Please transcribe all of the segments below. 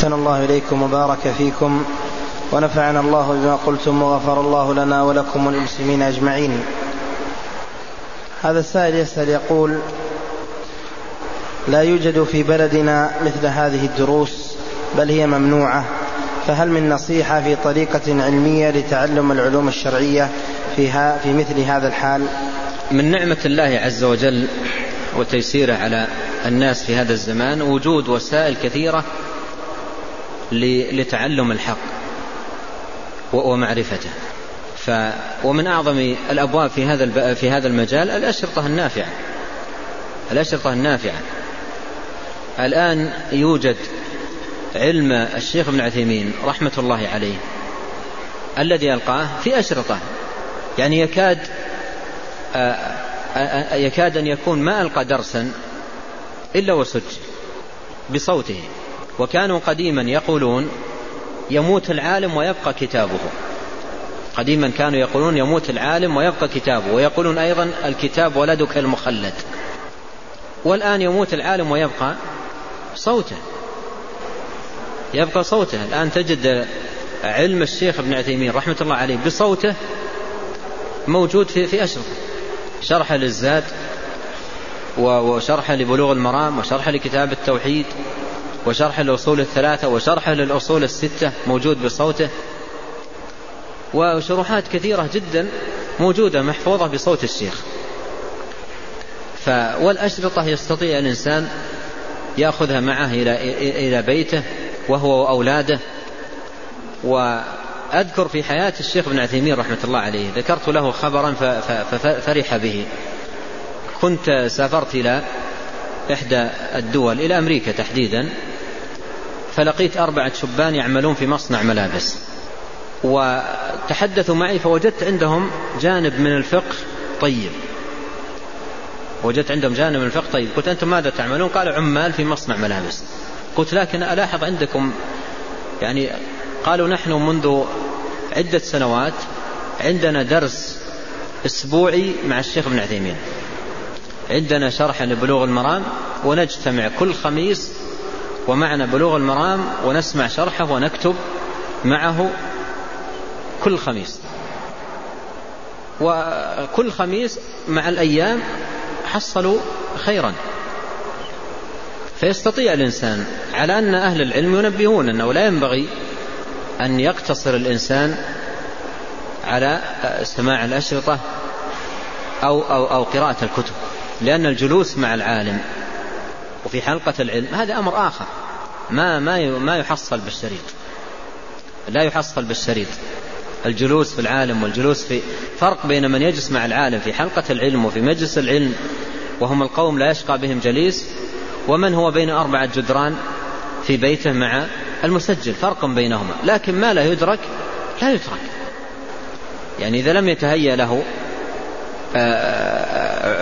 أحسن الله إليكم وبارك فيكم ونفعنا الله بما قلتم وغفر الله لنا ولكم وللمسلمين أجمعين. هذا السائل يسأل يقول لا يوجد في بلدنا مثل هذه الدروس بل هي ممنوعة فهل من نصيحة في طريقة علمية لتعلم العلوم الشرعية فيها في مثل هذا الحال؟ من نعمة الله عز وجل وتيسيره على الناس في هذا الزمان وجود وسائل كثيرة لتعلم الحق ومعرفته ف ومن أعظم الأبواب في هذا في هذا المجال الأشرطة النافعة. الأشرطة النافعة. الآن يوجد علم الشيخ ابن عثيمين رحمة الله عليه الذي ألقاه في أشرطة. يعني يكاد يكاد أن يكون ما ألقى درسا إلا وسجل بصوته. وكانوا قديما يقولون يموت العالم ويبقى كتابه. قديما كانوا يقولون يموت العالم ويبقى كتابه ويقولون أيضا الكتاب ولدك المخلد. والآن يموت العالم ويبقى صوته. يبقى صوته. الآن تجد علم الشيخ ابن عثيمين رحمة الله عليه بصوته موجود في في أشرف شرح للزاد وشرح لبلوغ المرام وشرح لكتاب التوحيد. وشرح الأصول الثلاثة وشرح للأصول الستة موجود بصوته وشروحات كثيرة جدا موجودة محفوظة بصوت الشيخ. ف والأشرطة يستطيع الإنسان يأخذها معه إلى إلى بيته وهو وأولاده. وأذكر في حياة الشيخ ابن عثيمين رحمة الله عليه ذكرت له خبرا ففرح به. كنت سافرت إلى إحدى الدول إلى أمريكا تحديدا. فلقيت أربعة شبان يعملون في مصنع ملابس. وتحدثوا معي فوجدت عندهم جانب من الفقه طيب. وجدت عندهم جانب من الفقه طيب. قلت أنتم ماذا تعملون؟ قالوا عمال في مصنع ملابس. قلت لكن ألاحظ عندكم يعني قالوا نحن منذ عدة سنوات عندنا درس أسبوعي مع الشيخ ابن عثيمين. عندنا شرح لبلوغ المرام ونجتمع كل خميس ومعنا بلوغ المرام ونسمع شرحه ونكتب معه كل خميس. وكل خميس مع الأيام حصلوا خيرا. فيستطيع الإنسان على أن أهل العلم ينبهون أنه لا ينبغي أن يقتصر الإنسان على سماع الأشرطة أو, أو, أو قراءة الكتب لأن الجلوس مع العالم وفي حلقة العلم هذا أمر آخر. ما ما ما يحصل بالشريط. لا يحصل بالشريط. الجلوس في العالم والجلوس في فرق بين من يجلس مع العالم في حلقة العلم وفي مجلس العلم وهم القوم لا يشقى بهم جليس ومن هو بين أربعة جدران في بيته مع المسجل. فرق بينهما. لكن ما لا يدرك لا يترك. يعني إذا لم يتهيأ له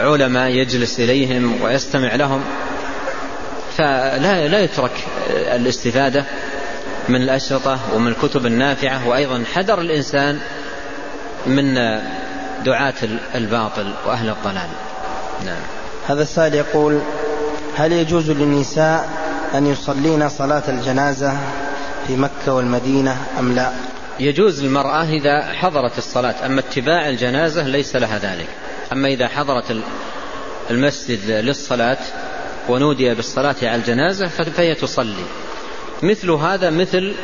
علماء يجلس إليهم ويستمع لهم فلا لا يترك الاستفادة من الأشرطة ومن الكتب النافعة وأيضا حذر الإنسان من دعاة الباطل وأهل الضلال. نعم. هذا السائل يقول هل يجوز للنساء أن يصلين صلاة الجنازة في مكة والمدينة أم لا؟ يجوز للمرأة إذا حضرت الصلاة أما اتباع الجنازة ليس لها ذلك. أما إذا حضرت المسجد للصلاة ونودي بالصلاة على الجنازة فهي تصلي. مثل هذا مثل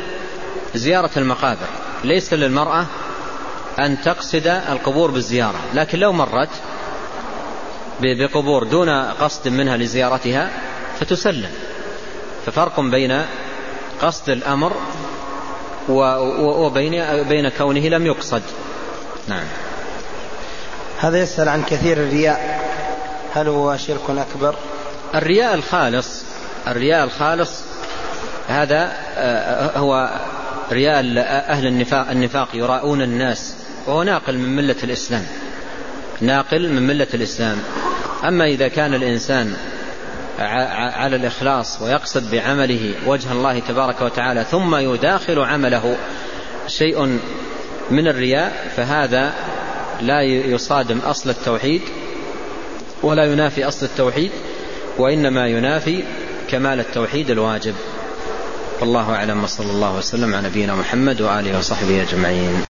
زيارة المقابر. ليس للمرأة أن تقصد القبور بالزيارة لكن لو مرت بقبور دون قصد منها لزيارتها فتسلم. ففرق بين قصد الأمر وبين بين كونه لم يقصد. نعم. هذا يسأل عن كثير الرياء. هل هو شرك أكبر؟ الرياء الخالص. الرياء الخالص هذا آه، هو رياء أهل النفاق, النفاق يراؤون الناس وهو ناقل من ملة الإسلام. ناقل من ملة الإسلام. أما إذا كان الإنسان على الإخلاص ويقصد بعمله وجه الله تبارك وتعالى ثم يداخل عمله شيء من الرياء فهذا لا يصادم أصل التوحيد ولا ينافي أصل التوحيد. وإنما ينافي كمال التوحيد الواجب. والله أعلم وصلى الله وسلم على نبينا محمد وآله وصحبه أجمعين.